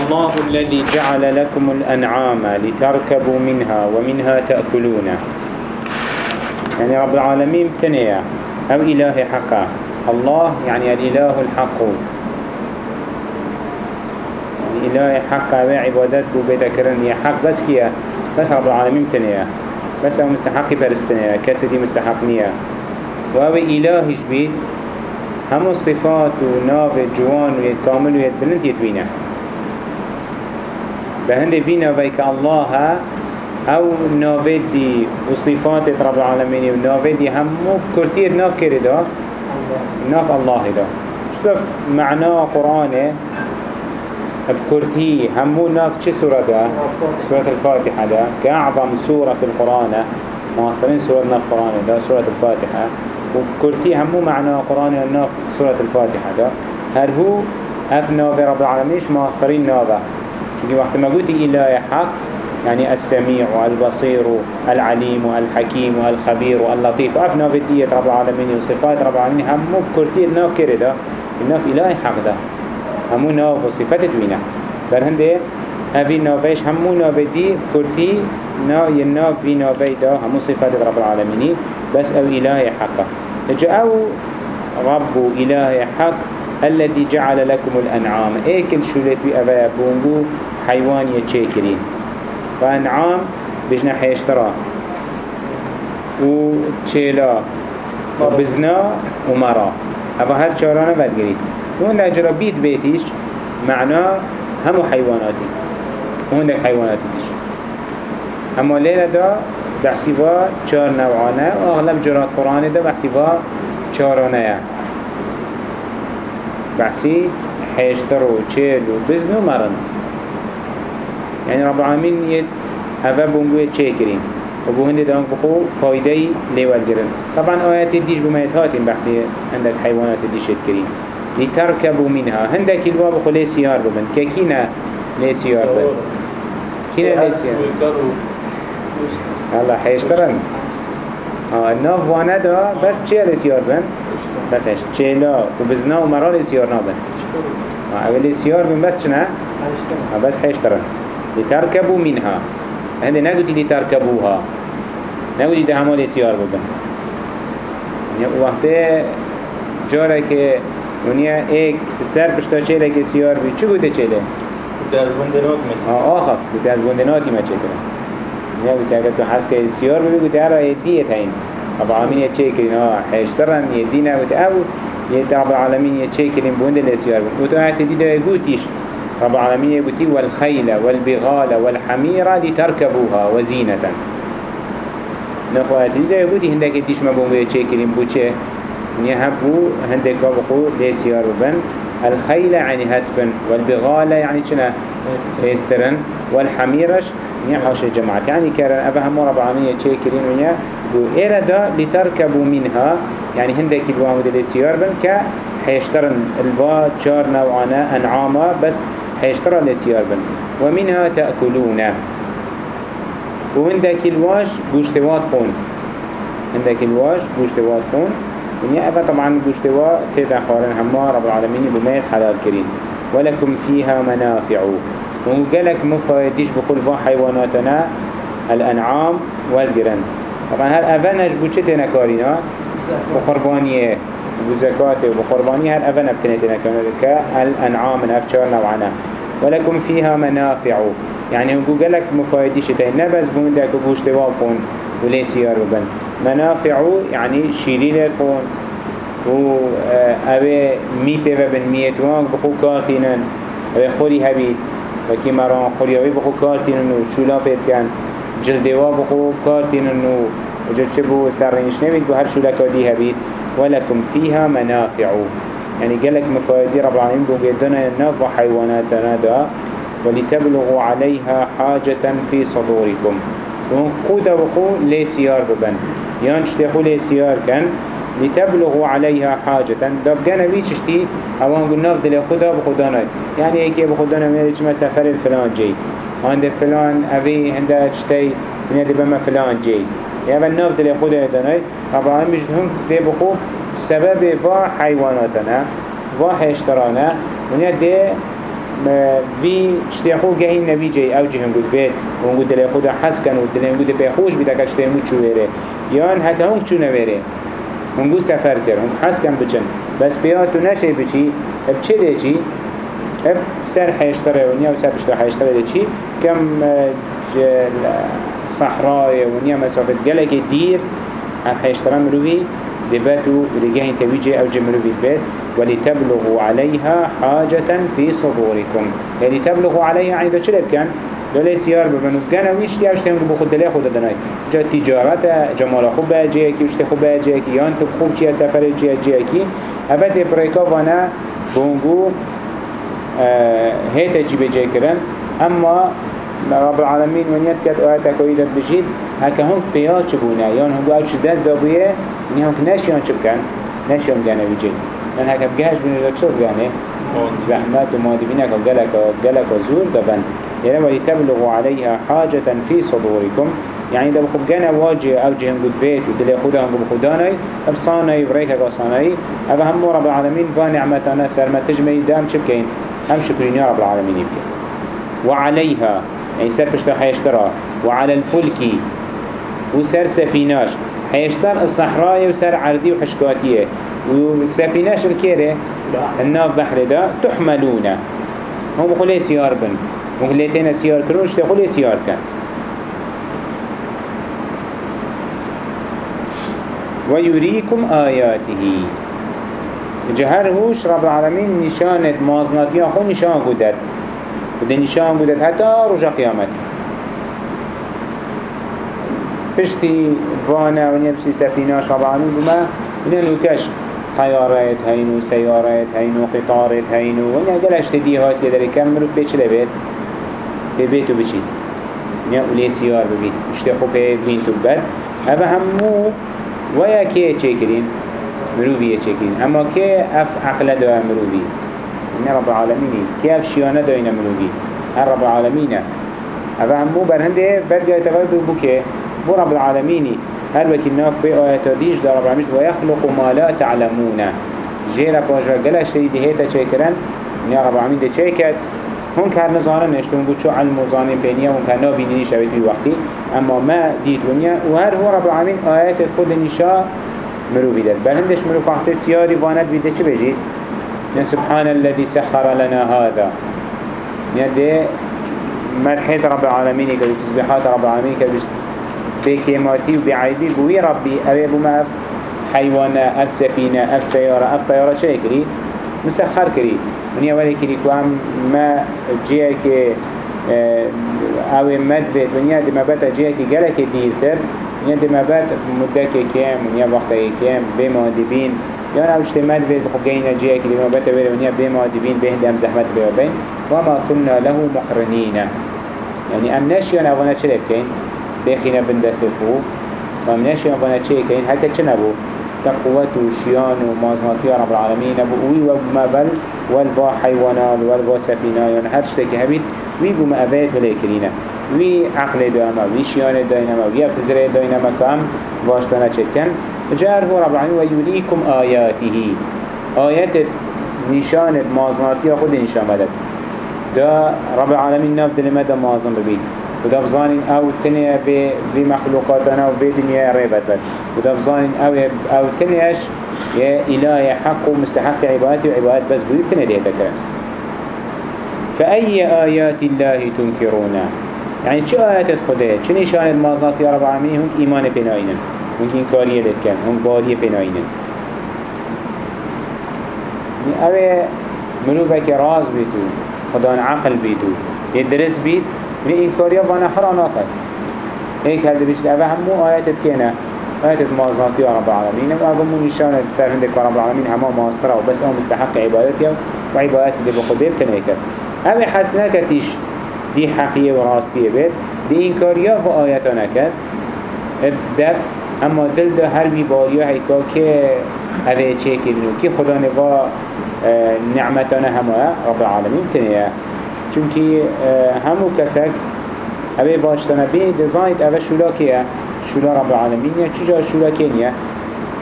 الله الذي جعل لكم الأنعام لتركبوا منها ومنها تأكلون يعني رب العالمين تنيا أو إله حقا. الله يعني الإله الحق. يعني إله حقا وعبادت بذكرن يا حق بس كيا. بس رب العالمين تنيا بس هو مستحق فرستنيا كسدي مستحق نيا وهو إله جبيد هم الصفات وناف جوان ويتكامل ويتبلنت يتبينه. بهند فينا بيك الله أو نافد دي وصفات رب العالمين ونافد دي همو كرتير ناف كرده ناف الله ده شوف معنى قرآن بكرتي همو ناف چه سورة ده سورة الفاتحة ده كأعظم سورة في القرآن. معاصرين سورة ناف قرآن ده سورة الفاتحة. وكرتي همو معنى قرآن ناف سورة الفاتحة ده هل هو أف ناف رب العالمين؟ معاصرين نافه چونكي وقت ما قلت إله حق يعني السميع والبصير العليم والحكيم والخبير واللطيف. أفنا بدية رب العالمين وصفات رب العالمين. هم كرتي الناف كرده الناف إله حق ده. همو ناف وصفات دوينه بل هنده هذه النافيش همو ناف دي كرتي نا يناف في نافي ده. همو صفات رب العالمين. بس أو إله حق. جاء أو رب إله حق. الذي جعل لكم الأنعام. ايكل شولت بي أبا بونغو؟ حيوان يتشيكرين. وأنعام بجنا حيشترا. وتشيلا. وبزنا ومرا. أبا هر چارانا بدگريد وهن لأجرا بيت بيتيش. معناه همو حيواناتي. وهن حيواناتي ديش أما ليلة دا بحسيفا چار نوعانه. وأغلب جرات قرآن دا بحسيفا چارانه بحسي حيشتر و چيل و بزن و مرن. يعني رب العالمين يد هفا بونگوه چه کرين و بو هنده دانك بخو فايده ليوال گرن. طبعا آيات ديش بميت هاتين بحسي عندك حيوانات ديش يد کرين لتركبوا منها. هندك الوا بخو لي سيار ببن. ككينا لي سيار ببن. كينا لي سيار الله حيشترن آه الناف وأنا دا بس چه لي سيار بن بس إيش چهلا. و بزنا و مرال سيار نابن. اول سيار بن بس چنه؟ بس حيشترن لتركبوا منها هنده نقولي لتركبوها نقولي ده همال سيار ببن. وقت جاره که ونیا ایک سر پشتا چهره که سیار بی. چه گوته؟ گوته از بندنات میشه. آه آخف گوته از بندناتی ما چه کرن ونیا گوته اگر تو حس که سیار بی گوته هر دیه تاین. رب العالمين يتشيكرين آه حيشترن يدينا أو يد رب العالمين يتشيكرين بوند الاسيار قلت آيات دي ده يقولتيش رب العالمين يقولتي والخيل والبغال والحمير لتركبوها وزينة. نخو آيات دي ده يقولتي هندك يديش ما بوند يتشيكرين بوچه نيهبو هندك بقو الاسيار بن. الخيل يعني هسبن والبغال يعني چنا استرن والحميرش نيحوش الجماعة يعني كارن أبا هم رب العالمين يتشيكرين ونيا. بو إيرا دا لتركبوا منها يعني هندك الوا مدل سيار بن كا حيشترن الوا جار نوعانا أنعاما بس حيشترن لسيار بن ومنها تأكلون. وهندك الواج بوشتوات خون. هندك الواج بوشتوات خون. ونيا أبا طبعا بوشتوا تيدا خارن هما رب العالمين بميت حلال كريم. ولكم فيها منافع. وقالك مفايدش بقول فا حيواناتنا الأنعام والجرن طبعا هل أفنش بوچتنا كارينا بقربانية بزكاة وبقربانية هل أفن ابتنتنا كارينا الأنعام من أفشار نوعنا ولكم فيها منافع يعني هو قالك مفايدش تين نبز بوندك بوش توابون ولين سيار بن منافع يعني شيرين القون و اوه ميته و بن ميتوان بخو كارتينن اوه خوري هبيت وكي مران خوريوي بخو كارتينن و شولا بيت كان جلدوا بخو كارتينن و وجد شبو سرنش نبيت بو هر شولا كادي هبيت ولكم فيها منافع يعني قالك مفايدي رب العالمين بو قدنا نافع حيوانات دا ولتبلغوا عليها حاجة في صدوركم ونقود بخو لي سيار ببن. يانش تخو لي سيار كان لتبلغوا عليها حاجة دب جانا بيشتي اوان قل نفض لخدا بخدانا يعني ايكي بخدانا يجي ما سفر الفلان جي عند فلان اوي عند اشتي من يدي بما فلان جي. يعني نفض لخدا دانا طبعا مش هم دي بخو سبب فا حيواناتنا فا حيشترانا من يدي في اشتياخو جاهين نبي جاي أو جهم قد فيت ونقول دلي خدا حسكن ودلي نقول بيخوش بيدك اشتيامو چو ويري يان هكا هونك چو نويري ونقول سفر كر هم حسكن بچن. بس بياتو نشي بچي بچه دي چي اب سر حيشتره ونيا وسر بشتر حيشتره دي چي كم صحراء ونيا مسافة قلق دير هف حيشتره مروي دباتو ولجهن تويجي أو جمرو البيت ولتبلغوا عليها حاجة في صدوركم يعني تبلغوا عليها يعني ده شلب كان دولي سيار ببنو كان ويش دي عشتهم بخود دلي خود دناي جا تجارت جمال خوب جيكي وشت خوب جيكي يان تو خوب چيا سفر جيا جيكي هفت بريكا وأنا بونگو هيتا جيبه جيكرن أما رب العالمين ونيت كت آياتك ويدت بجيد هكا هنك بيات چبونه يان هنگو اوش دست دابويه يعني هنك ناشيان چبكن ناشيان گانه بجيد من هكا بجهش بنجد چو بگانه زحمت ومادبينك وقلك وقلك وزور دفن. يعني ولتبلغوا عليها حاجة في صدوركم. يعني ده بخب جانا واجه أو جهم قد فيت ودلي خدا هم بخداني أبصاني بريكا قصاني. أبا هم رب العالمين فنعمتنا سر ما تجمعي دام شبكين. هم شكرين يا رب العالمين يبكي. وعليها يعني سر بشتا حيشترا وعلى الفلك وسر سفيناش. حيشتر الصحراء وسر عردي وحشكاتية والسفيناش الكيري الناف بحر ده تحملون. هم بخلي سيار بن. مغلتين سيار كروش تقول سيار كان ويريكم آياته. جهرهوش رب العالمين نشانت مازناتيا خو نشان قدت وده نشان قدت حتى رجا قيامت پشتی وأنا ونیا بسی سفیناش رب العالمین بما ونیا نوکش طیارات هینو سیارات هینو قطارات هینو ونیا گلش تدیهات یه داره کم مروف پیچ لبید ببیتو بچید. ونیا اولی سیار ببید اشتی خوب بین تو بد. اوه همو ویا که چه کرین؟ مروفیه چه کرین اما که اف عقل دو مروفی ونیا رب العالمینی. که اف شیانه دو اینا مروفی هر رب العالمینه. اوه همو برهنده برگه تفرد بو که بو رب العالمين هل وكي ناف في آيات ديش در رب العالمين ويخلق ما لا تعلمون جيرا باش وقلا شيء دي هيتا چيكرن يا رب العالمين دي چيكت هون كان نظارن نشتون قد شو علم وظانين بينيا هون كان نابي نيني شبيت في وقتي أما ما ديت ونيا وهر هو رب العالمين آيات خود نشاء مرو بيدت بل هندش مرو فقط سياري وانت بيدت چه بجيت سبحان الذي سخر لنا هذا. يعني مرحيت رب العالمين كده تسبيحات رب العالمين كده بكيماتي وبعيبي بوي ربي أبي بما أف حيوانا أف سفينة أف سيارة أف طيارة شيء كري مسخر كري من يولي كري كوام ما جيك أو مدفت ونيا دي ما بات جيك جلك ديرتر ونيا دي ما بات مدك كام ونيا وقت كام بما دبين يعني اوش تمدفت خب جينا جيك دي ما بات ونيا بما دبين بهدم زحمت بيوبين وما كنا له مقرنين يعني ام ناشي أنا وأنا چلب كين بخينا بندسفو ومناش ينفنا چه كين هكا چه نبو؟ كقوة وشيان ومازناتي رب العالمين نبو. وي وما بل والفا حيوانات والفا سفينة يعني هر شتك هبيت وي بما أفاد ولا كرينا وي عقل دائما وي شيان دائما وي فزر دائما كام واشتنا چتكن جار هو رب العالمين ويريكم آياته آيات نشان مازناتي خود نشان مدد دا رب العالمين ناف دلمه مازن ببين وده بزانين أو تنيا في في مخلوقاتنا وفي دنيا ريبت بد وده بزانين أو أو تنياش يا إله حق ومستحق عبادتي وعبادت بس بيو تنيا دي تكرن فأي آيات الله تنكرون یعنی چه آیتت خوده چه نشانت مازنات یا رب العالمین هون ایمان پناهینن هون این کاریه لید کن هون باری یعنی اوه منوبه که راز بیتو خدا عقل بیتو یه درس بیت یعنی این کاریا وانه حرا ناکد این کرده بیشت اوه همو آیتت که نه؟ آیتت یا رب العالمین و اوه نشانت سرهنده که رب العالمین همه ماسره و بس اون مستحق عبادتی و عبادت دی بخود بتنه کرد اوه حسنه کتیش دی حقیه و راستیه بید دی این کاریا و آیتا نکد دف اما دل ده هر بی باریا هیکا که اوه چه کلنو که خدا نوا نعمتان همه رب العالمین تنیه. چونکه همو کسک اوه باشتانه بی دزاید اوه شولا که شولا رب العالمین یا چجا شولا که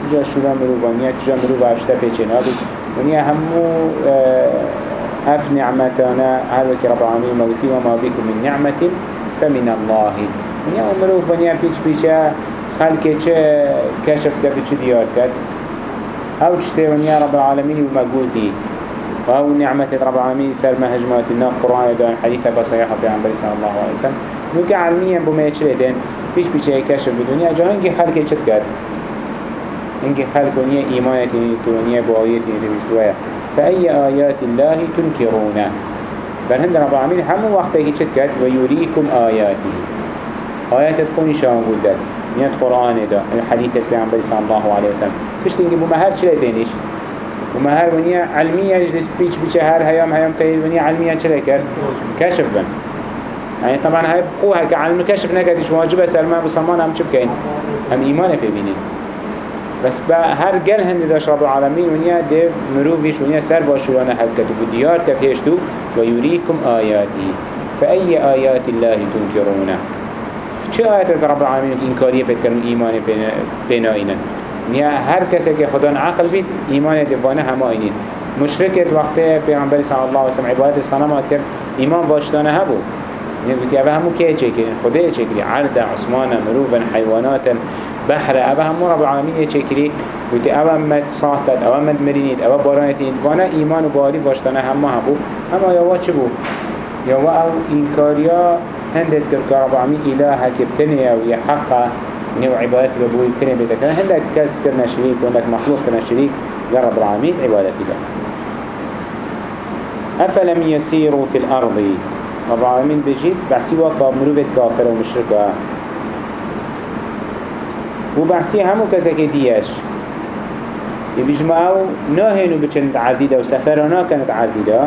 چجا شولا مروبانیه؟ چجا مروب افشتا پیچه نابید ونیا همو أف نعمتنا. هذا رب العالمين موتي وما بكم من نعمة فمن الله. ونیا مروف ونیا پیچ پیچه خلقه چه کشف کرد چه دیار کرد. أو چته ونیا رب العالمين ومقولتي وهو نعمة رب العالمين سر مهجمات الناف قرآن دان حديثة بصيحة في عن صلى الله عليه وسلم. نوك علميا بما يشريدين بيش كشف بدنيا جا هنگي خلق چت کرد؟ هنگي خلق ونيا إيمانتي تونيا بآياتي تبشتوها فأي آيات الله تنكرون؟ بل هند رب العالمين همو وقتها چت کرد؟ ويريكم آياته. آيات تكوني شان قلت نيات قرآن دا. الحديث عن صلى الله عليه وسلم. فيش تنجي بما هر چلي دينيش هر ونيا علمية يجلس بيش بيش هر هيام هيام قيل ونيا علمية چلي كر كشف بن. يعني طبعا هاي بقوها كعلم كشف نكدش واجب سلمان بصمان هم چبكين هم إيمان في بينين بس با هر گل هندی داشت رب العالمین ونیا ده مروفیش ونیا سر واشوانه حد کتو و دیار کت هشتو و یوریکم آیاتی. فأي آيات الله تنكرونه چه آیت رب العالمین انکاری پید کرن ایمان بینائینن نیا هر کسی که خدا عقل بید ایمان دیوانه همه آینین مشرکت وقتی پیغمبر صلی الله علیه و سلم عبادت صنمات کرد ایمان واشتانه هبو نقول يا همو كي چكرين خدای چكري عرض عثمان مروفا حيوانات بحر أبا همو رب العالمين چكري وتي أبا مد صاحتت أبا مد مرينيت أبا بارانتين وأنا إيمان وباري واشتانا هما هبو هما يوا چه بو يوا أو إنكاريا هندت كرك رب العالمين إله كبتني أو يحقا نوع عبادتي ببوي بتني بيتك هندك كس كرنا شريك وهندك مخلوق كرنا شريك لرب العالمين عبادتي له أفلم يسيروا في الأرض؟ رب العالمين بجيت بحسي وقا مروفت كافر ومشركة وبحسي همو كسك دياش يبجمعوا ناهنوا بچند عديدة وسفرنا كانت عديدة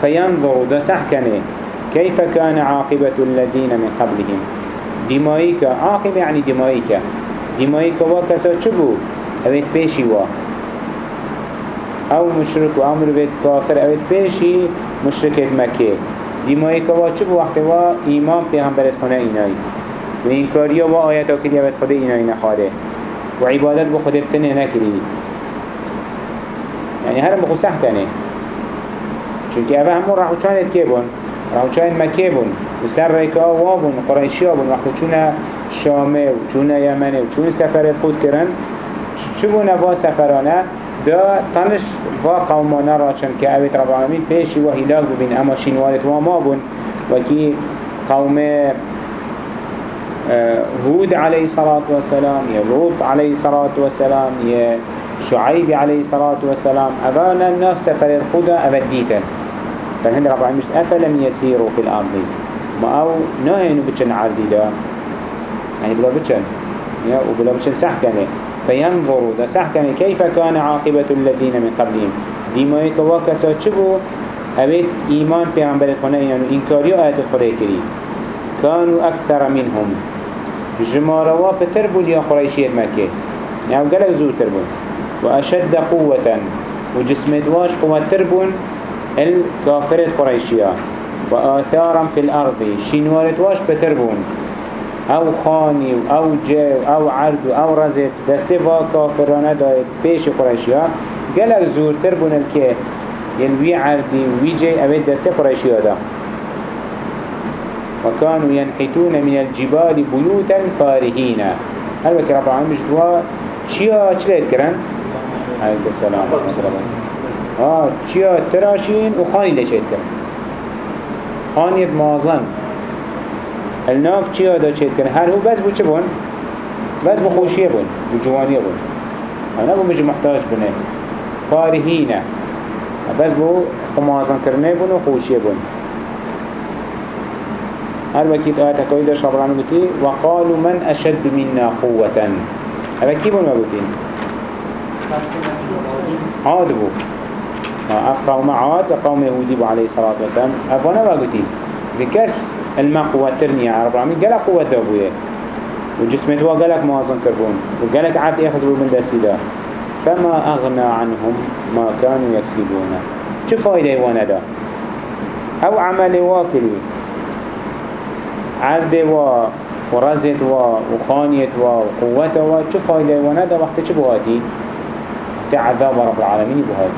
فينظروا دا سحكنه كيف كان عاقبة الذين من قبلهم؟ دمائك عاقبة يعني دمائك دمائك وكسا چبو اويت بيشي وا. أو مشرك و أمر بيت كافر اويت بيشي مشركة مكة دمائك وا چبو وقت وا ايمان پیغمبرت خونه ايناي و انكاريا وا آياتا كريا بيت خده ايناي نخاره و عبادت بو خده بتنه نكري يعني هرم بخو سحكنه چونك اوه همون راحو چانت که بون؟ راحو چان مکه بون؟ و سر ریکا وابون قرائشی بون؟ وقتی چونه شامه و چونه یمنه و چون سفر خود کرن چو بونه وا سفرانه؟ دا تنش وا قومانه را چون که اوید رب پیشی و هلاک ببین اما شینوالت و ما بون. وکی قوم هود عليه الصلاة والسلام يا لوط عليه الصلاة والسلام يا شعيب عليه الصلاة والسلام أبانا النفس سفر الخدا أبديتا فالهند رب العالمين أفلم يسيروا في الأرض؟ ما أو نهينو بچن عردي دا. يعني بلا بچن يا وبلا بچن سحكني. فينظروا دا سحكني كيف كان عاقبة الذين من قبلهم؟ ديما يكوا كسا چبو؟ أبيت إيمان بيعنبر الخنا يعني إنكاري آيات الخرية كري كانوا أكثر منهم. جماروا بتربول يا قريشية مكة. يعني قالك زور تربون وأشد قوة. وجسمت واش قوة تربون الكافرة قريشية. وآثارا في الأرض. شنوارت واش بتربون أو خاني أو جاو أو عرض أو رزت دسته و كافرانه دايت بيش قريشية. قالك زور تربون الكي يلوي عردي وي جاي أبيت دسته قريشية دا. وكانوا ينحتون من الجبال بيوتا فارهين. هل بك رب العالمين مش دوا؟ چيا؟ چلت كرن؟ عليك السلام آه چيا؟ تراشين وخاني لچت كرن خاني مازن الناف چيا دا چت كرن هر هو بس بو بون؟ بس بو خوشيه بون بو جوانيه بون. أنا بو مش محتاج بنه. فارهين بس بو خمازن کرنه بون و خوشيه بون. هر وكيت آيات كوي داش رب العالمين قلتي وقالوا من أشد منا قوة هذا كيف ما قلتين عاد بو أف قوم عاد قوم يهودي بو عليه الصلاة والسلام. أفانا ما قلتين بكس المقوة ترنية رب العالمين قال قوة دابوية وجسمت قالك موازن كربون وقالك عاد يخزبوا من داسيدا فما أغنى عنهم ما كانوا يكسبون شو فايدة وأنا دا أو عمل واكلي عرض و ورزت و وخانيت و وقوت و چه فايدة وأنا دا وقت چه بهاتي وقت عذاب رب العالمين بهات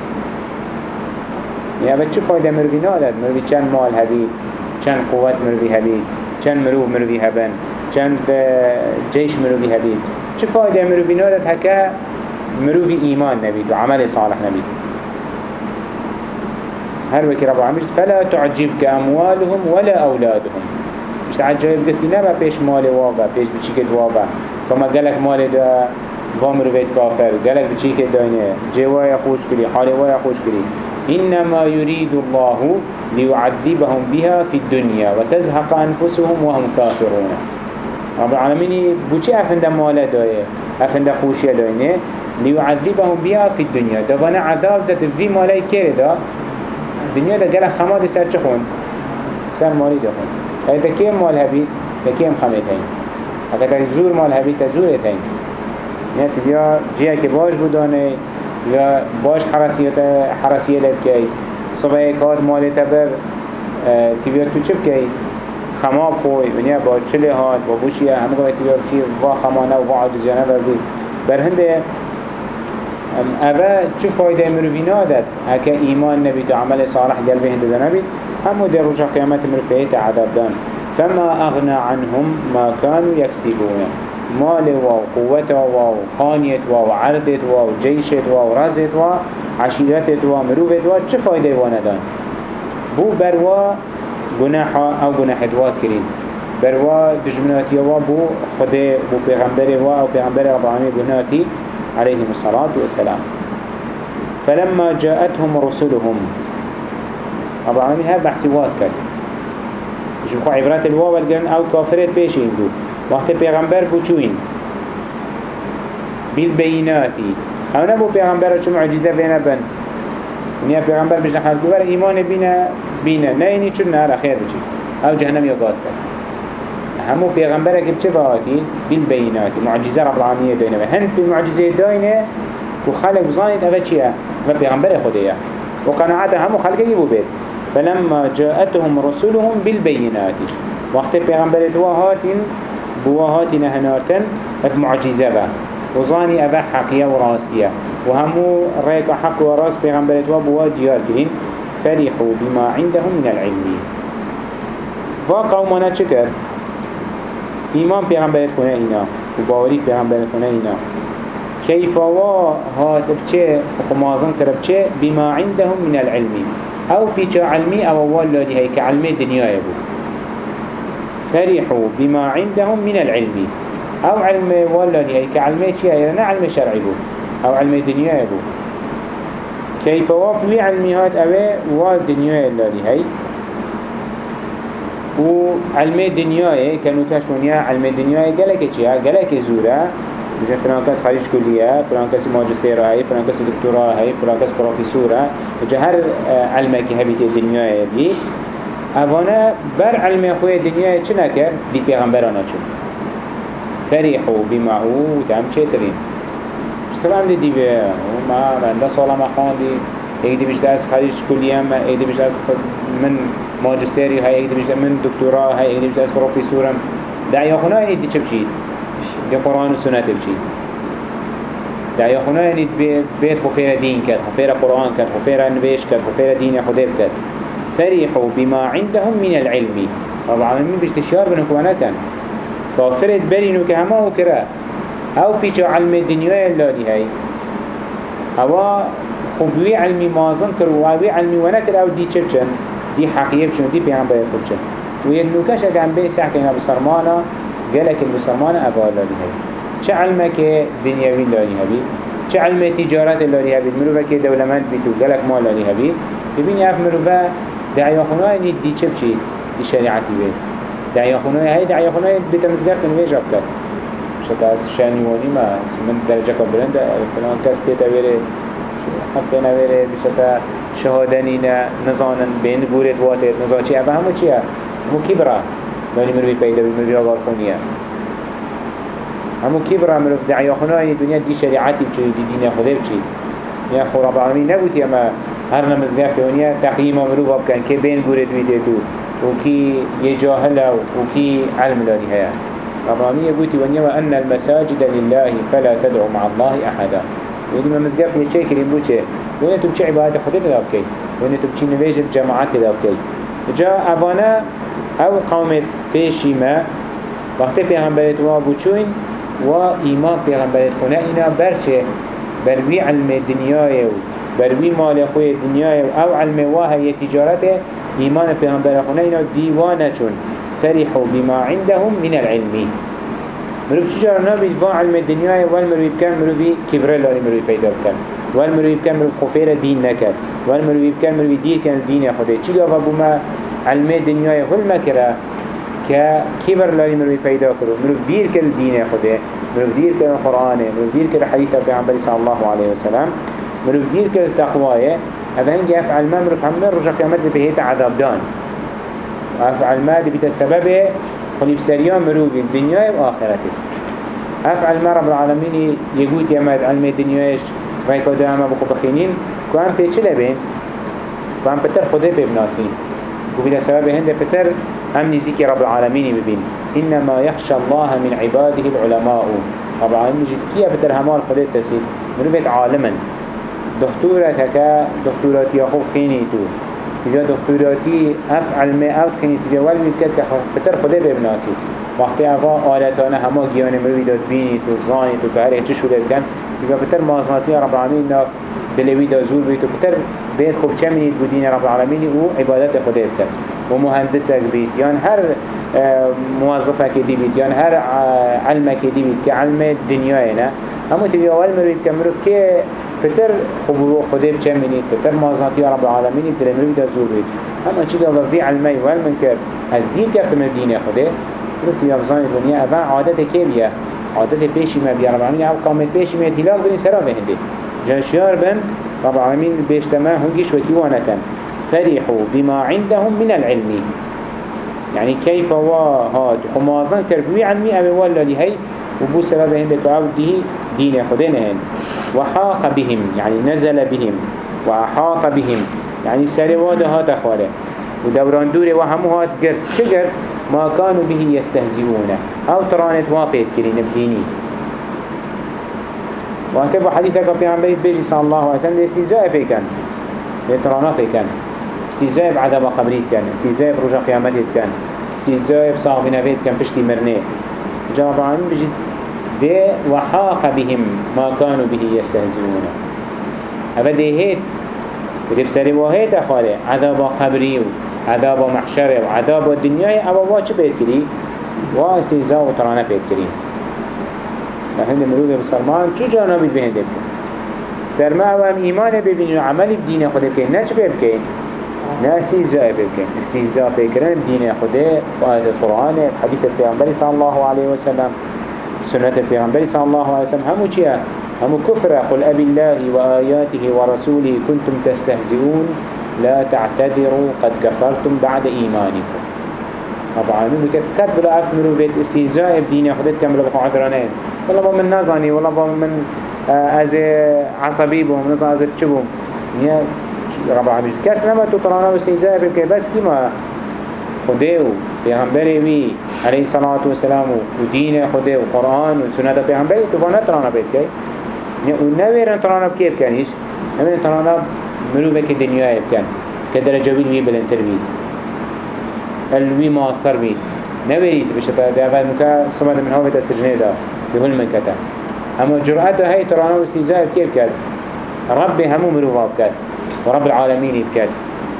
يعني شو فايدة مروي نادد؟ مروي چند مال هبي چند قوة مروي هبي چند مروف مروي هبن چند جيش مروي هبي شو فايدة مروي نادد هكا مروي إيمان نبيت وعمل صالح نبيت هر وكي رب العالمين فلا تعجبك أموالهم ولا أولادهم. مش تعجب قلت نبا بيش مال واقع بيش بچيكت واقع كما قالك مال دا وامر بيت كافر قالك بچيكت داينه جوايا خوش كري حالي وايا خوش كري إنما يريد الله ليعذبهم بها في الدنيا وتزهق أنفسهم وهم كافرون رب العالمين بوچي أفند مالا دايه أفند خوشيا داينه ليعذبهم بها في الدنيا دوانا عذاب دا في مالاي كيري دا؟ دنیا دا گل خماد سر چه خون؟ سر مالی دا خون. اگه دا کیم مال هبید؟ دا کیم خمید هین اگه زور مال هبید دا زورت هین نه تبیا جیه که باش بودانه یا باش حراسیت حراسیه لب کی صبح هاد مال تبر تبیا تو چه بکی خماب خوی ونیا با چله هاد با بوشیه همه گوه تبیا چی وا خمانه و وا عجزیانه بردی بر هنده اوه چو فایده مروی نادد هکا ایمان نبید و عمل صالح قلبه هنده نبید همو در رجا قیامت مروی عذاب دان فما اغنى عنهم ما كانوا يكسبون. مال واو قوة واو خانيت واو عرضت واو جيشت واو رزت واو عشيرتت واو مروفت واو چه فايده واندان بو بروا گناحا أو گناحت واد کرین. بروا دجمناتی واو بو خده بو پیغمبر واو أو پیغمبر رب العالمين گناحتی عليهم الصلاة والسلام. فلما جاءتهم رسلهم رب العالمين هر بحثي واد كد يشبخوا عبرات الواو الجن أو كافرت بيشين دو وقت پیغمبر بوچوين بالبينات أو نبو پیغمبر چو معجزة بينا بن. ونیا پیغمبر بجن خلقی بر ایمان بینا بینا نه اینی چون نه خیر بچی أو جهنم یا گاز کرد. همو پیغمبر که چه فاتی بالبينات معجزه رب العالمین داینه و هند بالمعجزه داینه و خلق زانید اوه چیه؟ و پیغمبر خودیه. و قناعت همو خلقه یبو بید فلما جاءتهم رسولهم بالبينات. وقت پیغمبر دوا هاتین بوا هاتین هناتن بمعجزه با. وظاني أبا حقية وراستية وهمو ريك حق وراس پیغمبر دوا بوا ديار فرحوا بما عندهم من العلم. وقومنا چكر ایمان پیغمبر خونه اینا و باوری پیغمبر خونه اینا. كيف وا هات بچه وخمازن كرب بچه بما عندهم من العلم. أو بيچا علمي أو والله هي كعلمي دنيا يبو فرحوا بما عندهم من العلم. أو علم والله هي كعلمي شيء يعني علم شرعي بو أو علم دنيا يبو كيف وا في علمي هات اوه والدنيا اللي هي و علم دنیای کنو کشونیا علم دنیای گلک چیه گلک زوره. میشه فلان کس خارج کلیه فلان کس ماجستیر هایی فلان کس دکترا هایی فلان کس پروفیسوره جه هر علمه که هبیت دنیای بی اوانه بر علم خوی دنیای چه نکر دی پیغمبرانا چون فرحو بمعو دم چه ترین اشتبه هم دی دیوه ما رنده سالا ما خواندی ایک دی بیشتر از خارج کلیه ایک دی بیشتر از من ماجستيري هاي ايدي بجد من دكتوراه هاي ايدي بجد بروفيسورم دعيا خنا يعني دي چه بچيد دي قرآن و سنة بچيد دعيا خنا يعني بيت خفير دين كد خفير قرآن كد خفير نبيش كد خفير دين خدير كد فرحوا بما عندهم من العلم. رب العالمين بيش تشيار بنكم أنا كان كافرت برينو كهما وكرا أو بيچو علم الدنيا اللي هاي هوا خبوي علمي مازن كر وعوي علمي ونكر أو دي بچن؟ دي حقيقة بشن دي بيان بايد خبشن ويك نوكش اگه هم بي المسرمانا افعال لالي هاي چه علمك دنياوي لالي هبي چه علم تجارت لالي هبي مروفا كي دولمند بيتو قالك مال لالي هبي ببيني اف مروفا دعيا خناي نيد دي چه بشي دي شريعتي بيت دعيا خناي هاي دعيا خناي بيت مزگفتن ويجاب كد شد از شانيواني ما من درجة كبرند فلان كس تيتا بيري حتى نويري بشتا شهادنين نزانن بين بورت واتر نزان همو چيه همو كبرا لاني مروي پیدا بي مروي آغار خونيه همو كبرا مروف دعيا خناي دنيا دي شريعتي بچي دي دين خده بچي يا خو رب العالمين نبوتي اما هر نمزگفت ونيا تقييم مروف بكن كي بين بورت ويدتو وكي يجاهل وكي علم لاني هيا رب العالمين يقولي ونيا وأن المساجد لله فلا تدعو مع الله أحدا. ودي ما مزگفت يچه كريم بوچه وين تو بچه عبادت خودت دا بکی وين تو بچه نویج جماعت دا بکی جا اوانا أو قومت پیشی ما. وقتی پیغمبرت و بچوین و ایمان پیغمبرت خونه اینا برچه؟ بروی علم دنیای و بروی مال خوی دنیای و أو علم واهی تجارت ایمان پیغمبر خونه اینا دیوانه چون. فرحوا بما عندهم من العلم. مروف چجار نابید وان علم الدنيا والمروی بکن مروفی کبره لالی مروی پیدا بکن. والمروی بکن مروف خفیر دین نکد والمروی بکن مروی دیر کن دین خوده چی گفت بوما علم الدنيا هل مکره که کبر لالی مروی پیدا کرو مروف دیر کن دین خوده مروف دیر کن قرآن مروف دیر کن حدیث پیغمبر صلی الله علیه وسلم مروف دیر کن تقواه هذا هنجي أفعل ما مروف همنا رجع قيامت بهيت عذاب دان. أفعل ما دي بتا سببه خلي بسريان مروف الدنيا وآخرته أفعل ما رب العالمين يقول يا ماد علم الدنيا رايكا دائما بقو بخينين كوان بيتش لبين كوان بتر خده ببناسين وبلا سبب هند بتر هم نزيكي رب العالمين ببين. إنما يخشى الله من عباده العلماء. رب العالمين جد كيا بتر همال خده تسيد. مروفت عالما. دكتورة هكا دكتوراتي أخو خيني تو. تجا دكتوراتي أفعل ما أو خيني. تجا والمي بكت بتر خده ببناسي. وقتی اوا آلتانه همه گیان مروی داد بینی تو زانی تو که هر چه شده بکن دیگه بتر مازناتی رب العالمین ناف دلوی دا زور بید و بتر بید خوب چه منید بودین رب العالمین و عبادت خدا بکن و مهندسك بید یان هر آه، موظفه که دی بید یان هر آه، علمه که علم دنیای نه. همو تبی اول مروید که مروف که بتر خوب خدا بچه منید؟ بتر مازناتی رب العالمین دل مروی دا زور بید اما چی دا و علم کرد از دیر کفت من دین خدا گفت یا بزن دنیا اول عادت بیه عادت پیشی ما بیه رب العالمین أو قامت پیشی ما هلاک بنی سرا بهنده جاشیار بن رب العالمین بیشتما هنگیش وکی وانکن. فرحوا بما عندهم من العلم. يعني كيف وهاد حمازان تربوي علمي أبي ولا لهي وبو سبب هندك أو دي دين خدنهن وحاق بهم. يعني نزل بهم. وأحاط بهم. يعني سرواد هات أخواره. ودوران دوره وهمو قرد شو قرد ما كانوا به يستهزئون. أو ترانت وابد كرين بديني وانت بو حديثك بيان بيت بيجي صلى الله عليه وسلم استهزاء بيكن يترانا بيكن استهزاء بعذاب قبريت كان استهزاء برجع قيامتت كان استهزاء بصاغ نفيت كان بشتي مرنه. جواب عن بيجي دي وحاق بهم ما كانوا به يستهزئون. دي هيت بسري وهيت أخوالي عذاب قبري عذاب محشر وعذاب الدنيا أو واجب بيت كري واستهزاء وترانا بيت كري لحين مروبه بسلمان شو جانا بيت بهن دبك سرما و ایمان ببینی و عمل بدین خود بکن نه چه بکن نه استهزاء بکن استهزاء بکن بدین خود و آیت القرآن حدیث پیامبری صلی الله علیه و سلم سنة پیامبری صلی الله علیه و سلم. همو چیه؟ همو كفر قل أبي الله وآياته ورسوله كنتم تستهزئون. لا تعتذروا قد كفرتم بعد إيمانكم. طبعا نقول كد بلا أفمروا فيت استهزاء بدين خدت كم بلا بقوا عذرانين. والله با من نزاني والله با من از عصبي بهم نزان از بچبهم نيا رب العالمين. كاس نما تو ترانا واستهزاء بك بس كما خده و پیغمبر وی علیه الصلاة والسلام و دین قرآن و سنت پیغمبر تو فانا ترانا بید که و نویرن ترانا بکی بکنیش نویرن ترانا دنیای بکن که درجه بید وی بلندتر بید الوی ماستر بید نویرید بشه. تا اول مکا صمت من هاویت السجنه دا بهل من کتا اما جرأت هاي ترانا و سيزاء بكير كد رب همو مروفا بكد ورب العالمين بكد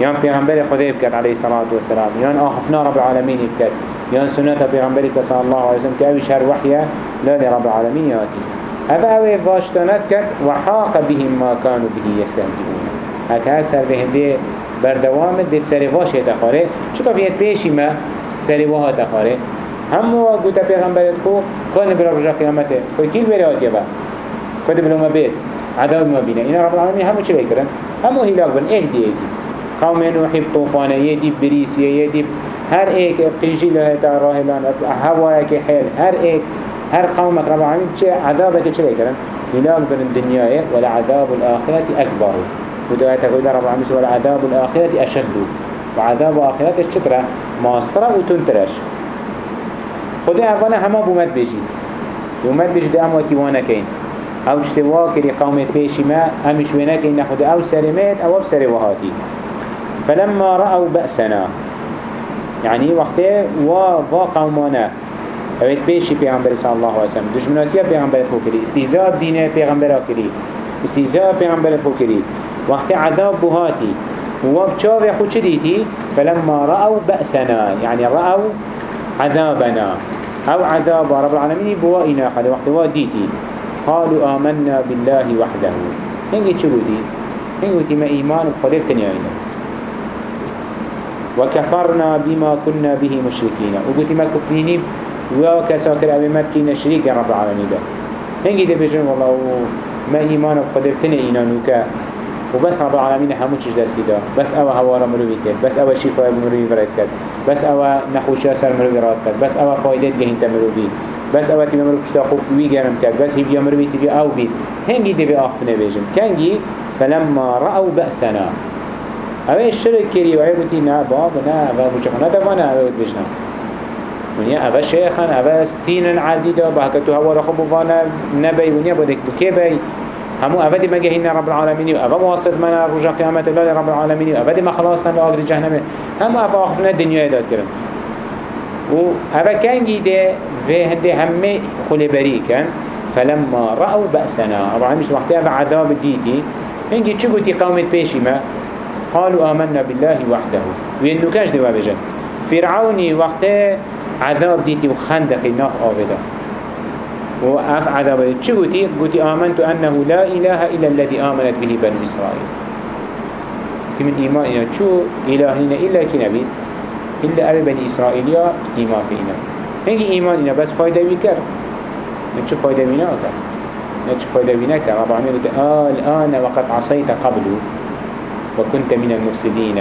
يان پیغمبر خدا بكد عليه الصلاة والسلام يان آخفنا رب العالمين بكد يان سنة پیغمبر صلى الله عليه وسلم كأوش هر وحيا لا لرب العالمين ياتي هذا أوي فاشتنات كد وحاق بهم ما كانوا به يستهزئون هكا سر بهنده بردوام دي سر واش يتخاره چطا فيت بيشي ما سر واه تخاره همو قوتا پیغمبرت خو كان برا رجا قيامته خو كيل بريات يبا كده بلو ما بيت عذاب ما بينا إنا رب العالمين همو چه بيكرن همو هلاك بن. إيه دي ايجي قوم نوحي بطوفانه يدي بريسية يدي هر ايك قيجي له تاراه لأن هواك حيل هر ايك هر قومك رب چه عذابك چه بيكرن هلاك بن الدنيا ولا عذاب الآخرة أكبر وده تقول رب العالمين ولا عذاب الآخرة أشد. وعذاب الآخرة الشترة ماسترة وتنترش خدا اولا همه بومد بجید بومد بجید امواتی وأنا کین أو اشتوا كري قومت بيشي ما همش وينك إن خد أو سرمات أو بسر وهاتي فلما رأوا بأسنا. يعني وقته وفا قومانا اوید پیشی پیغمبر صلی الله علیه وسلم. دشمناتی پیغمبر خو کری استهزاء دین پیغمبر کری خو کری وقت عذاب بهاتی وبشاف خو چه دیتی فلما رأوا بأسنا يعني رأوا عذابنا. أو عذاب رب العالمين بوائنا خد وقت واديتي قالوا آمنا بالله وحده. هنجي تشبوتي هنجي ما إيمان بخلق تنياينا وكفرنا بما كنا به مشركين وقلت ما كفريني ويا كساكر أبي متكين شريك رب العالمين ده هنجي ده بيجن والله ما إيمان بخلق تنياينا نوكا وبس رب العالمين همو چش دستی دا بس أو هوا را مروی کرد. بس أو شفای مروی ورد کرد. بس أو نخوشی سر مروی راد کرد. بس أو فایدت گهین تمروی بس أو تیمه مروی کشتا خوب وی گرم کرد. بس هیویا مروی تیوی أو بید. هنگی دیوی آخف نبیجن کنگی فلما رأوا بأسنا. اوه الشرك كري وهي قلتي نا باب نا اوه بوچخنا دوانا اوه بجنا ونیا اوه شیخن اوه ستینن عردی دا. بحکتو هوا را خوب وأنا نبی. ونیا بودک بکی بی؟ همو أفدي ما جهنا رب العالمين وأفا واصل منا رجع قيامة الله رب العالمين وأفدي ما خلاص كان لأجر جهنم هم أفا أخفنا الدنيا داد كرن وأفا كان جيدا في هندي همي خلي بري كان فلما رأوا بأسنا رب العالمين وقتها أفا عذاب الديتي هنجي شو قلتي قومة بيشي ما قالوا آمنا بالله وحده ويندوكاش دوا بجن فرعوني وقتها عذاب ديتي وخندق ناف آفده وأف عذاب. چه قلتي؟ قلتي آمنت أنه لا إله إلا الذي آمنت به بنو إسرائيل. من إيمان شو إلهنا إلا كنبي إلا أبي بني إسرائيل يا إيمان فينا هنگي إيماننا بس فايدة بكر نتشو فايدة بنا كر نتشو فايدة بنا كر رب العالمين قلت الآن وقد عصيت قبل وكنت من المفسدين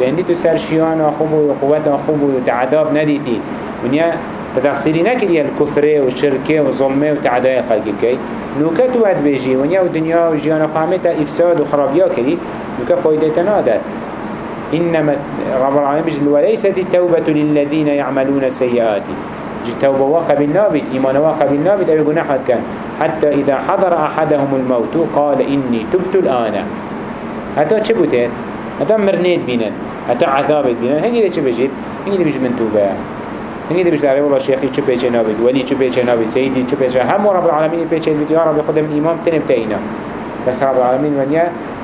لأن دي تسرشيان وخبو وقوات وخبو وتعذاب نديتي ونيا تفسيري نكري الكفر والشرك والظلم وتعداء خلق كي نوكت واد بيجي ونيا والدنيا وجيانا قامتا إفساد وخرابيا كري نوكا فايدة تنادت إنما رب العالمين بجل وليست التوبة للذين يعملون السيئات توبة واقع بالنابد إيمان واقع بالنابد أبي قناح كان حتى إذا حضر أحدهم الموت قال إني تبت الآن. حتى چبوتين حتى مرنيت بينا حتى عذابت بينا هنگي ده چه بجيت هنگي ده بجي من توبة هنگی دی بجاره والله شیخی چه پیچه نابید ولی چه پیچه نابید سیدی چه پیچه هم رب العالمین پیچه بید یا رب خودم ایمان تنم تاینا بس رب العالمین ونیا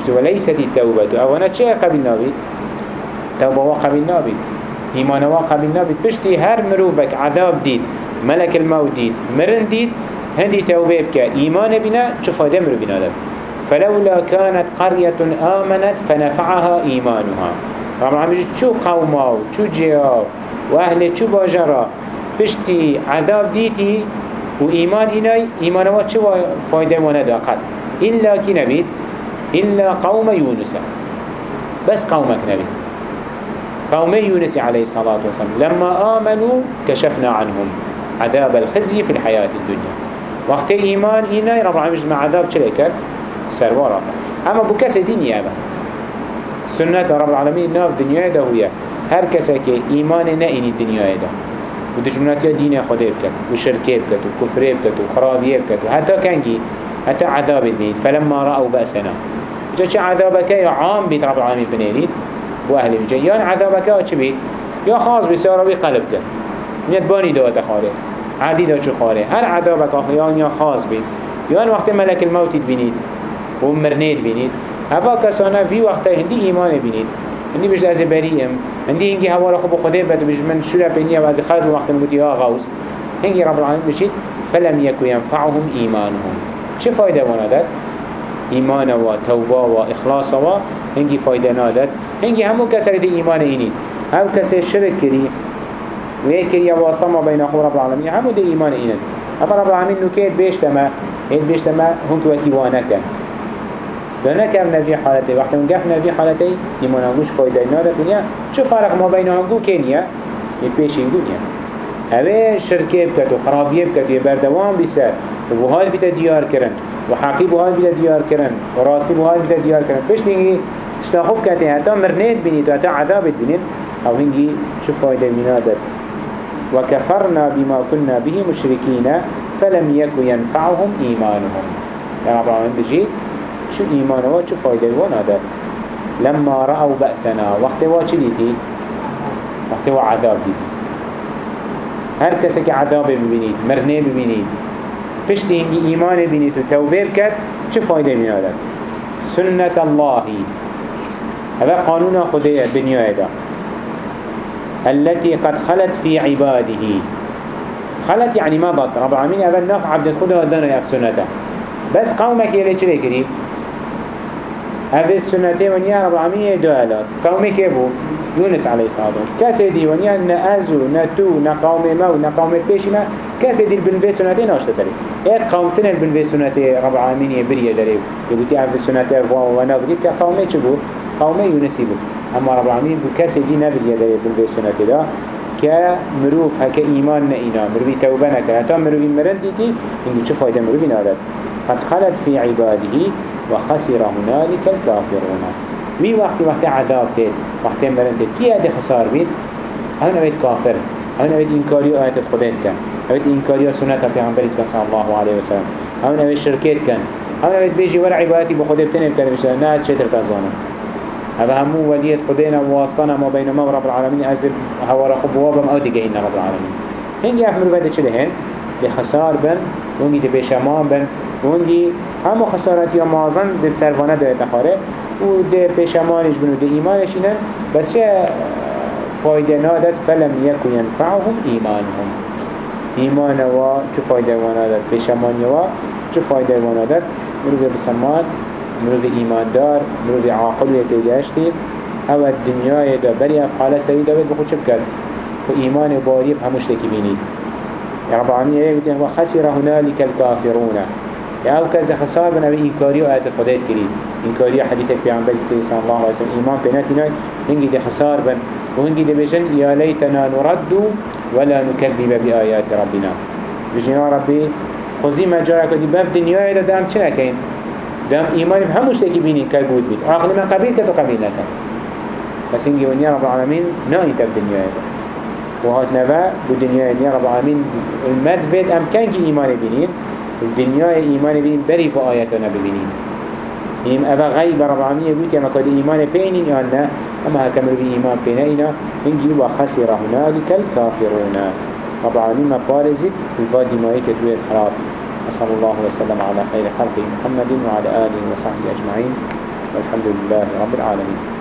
وليست التوبة أولا چه قبل نابید توبة وقبل نابید إيمان وقبل نابید بشتي هر مروفك عذاب دید ملك الموت دید مرن دید هندي توبة بك إيمان بنا شوف هذا مروفنا ده فلولا كانت قرية آمنت فنفعها إيمانها رب العالمين شو قوما شو جيا وأهل چو باجرا بشتي عذاب ديتي وإيمان إناي إيمان ما چو فايدة ما نداقت إلا كي نبيت إلا قوم يونس بس قومك نبي قوم يونس عليه الصلاة والسلام. لما آمنوا كشفنا عنهم عذاب الخزي في الحياة الدنيا وقت إيمان إناي رب العالمين مع عذاب چلكت سروارا أما بكاس دنيا سنة رب العالمين ناف دنيا ده هي هر کسی که ایمان نه اینی دنیای ده و دشمناتی دین خدا بکد و شرکه بکد و کفره بکد و خرابیه بکد و حتی کنگی حتی عذاب بید فلما رأوا بأسنا. جا چه عذابك یا عام بید رب العالمین بنیرید و أهل بجا یا عذابك چه بید؟ یا خاص بسیاروی قلب کد نیت بانی دوات خاره دا چه خاره هر عذابك آخیان یا خاص بید. یا وقت ملک الموت بینید. و مرنید بینید. هفا کسانه فی وقت هندی ایمان بینید. هندی بجد از بریم هندی هنگی هوا خوب خدا بد بجد من شو بینی و از خالد وقت مگوتی یا غوث هنگی رب العالمین بشید فلم یکو ینفعهم ایمانهم چه فایده واندد؟ ایمان و توبة و إخلاص و هنگی فایده نادد هنگی همو کسی دی ایمان اینید هم کسی شرک کری. و یک کری واسطه ما بین خود رب العالمین. همو دی ایمان اینید اما رب العالمین نکید بیشتما هید بیشتما هنک وکی وانکن دانا كم نفي حالتي. وقت من قف نفي حالتي يمونا مش فايدة نادا دنيا شو فرق ما بينهم قو كينيا يتبيشين دنيا اوه شركه بكت و خرابيه بكت و بردوان بسر و بوهال بيتا ديار كرن و حقي بوهال بيتا ديار كرن و راسي بوهال بيتا ديار كرن بش نيجي اشتاخوب كتين حتى مرنيت بنيت و حتى عذابت بنيت أو هنجي شو فايدة منادت وكفرنا بما كنا به مشركين فلم يكن ينفعهم إيمانهم يا رب العالمين بجيت شو إيمان هو شو فايدة وأنا ده لما رأوا بأسنا وقت شو ديتي وقت هو عذاب ديتي هر کسی که عذاب ببینید مرنه ببینید پشت هنگی ایمان ببینید و توبه بکد چه فایده میادد سنت اللهی هذا قانون خدای دنیا دا. التي قد خلت في عباده. خلت يعني مضت. رب العالمين هذا ناف عبد الخدا ودانا يف سنته. بس قومك يلي چلي كري هذه السنته ونيا رب العالمين دوالات قومك يبو يونس عليه الصلاة والسلام. كسي دي ونيا نأزو نتو نقوم مو نقوم بيشنا كسي دي البنفي سنتين اشتتري إيه قومتنا البنفي سنتين رب العالمين يبري دريو يقولي عف السنتين وأنا بقيت كقومي چبو قومي يونس يبو أما رب العالمين بو كسي دي نبري دريو البنفي سنتين دا. كمروف هكا إيمان نئنا مروفي توبة نكا هتا مروفي مرد ديتي إنه چه فايدة مروفي نادت قد في عباده وخسر هنالك الكافرون. وی وقتی وقتی عذاب تید وقتی مرن تید کی آدی خسار بید؟ اون اوید کافر. اون اوید انکاری آیت خودت کن. اوید انکاری سنت پیغمبری صلی الله علیه وسلم. اون اوید شرکت کن. اون اوید بیجی ور عبادتی بخود بتنه بکنه بشه نه از تزانه هذا همو وليت خدينا واسطنا ما بين ما رب العالمين أزل هوا رخب وابم أو دقينا رب العالمين هنجي أحمل بعد شده دي خسار بن ونجي دي بشمان بن. ونجي همو خسارات يا مازن دي سرفانه ده تخاره. و ده پشمانش بنو ده ایمانش اینن بس چه فایده نادد فلم یکو ینفعهم ایمانهم. ایمان و چه فایده وانادد پشمانی و چه فایده وانادد مرو بسمان مرو ایماندار مرو عاقل و یتیگشتی أو الدنیای دا بری افعال سوی دا بید بخود چه بکرد؟ خو ایمان باری هموش تکی بینید رب العالمين يقول وخسر هنالك الكافرون أو كذا خسار بنا بإنكاري وآيات الخداية كريم إنكاري حديثك في عن بلد صلى الله عليه وسلم. إيمان بناتنا هنجي دي خسار بن. وهنجي دي بجن يا ليتنا نرد ولا نكذب بآيات ربنا. بجنا ربي خوزي ما جارك دي بف دنيا دا دام چنا كين دام إيمان بهموش تكي بينين كي بود بيت. آخر ما قبيل كتو قبيل لك بس هنجي ونيا رب العالمين نائي تب دنيا دا. وهات نفا بدنيا دنيا رب العالمين. المد بيت أم كي إيمان بينين الدنيا إيمان بين بري بآياتنا ببينين إم أفا غيب رب العالمين يقول كما قد إيمان بينين أنا أما هكمل في إيمان بينينا إنجي وخسر هنالك الكافرون. رب العالمين ما بارزت الفادي ما يكتوية الحراب. أسأل الله وسلم على خير خلقه محمد وعلى آله وصحبه أجمعين. والحمد لله رب العالمين.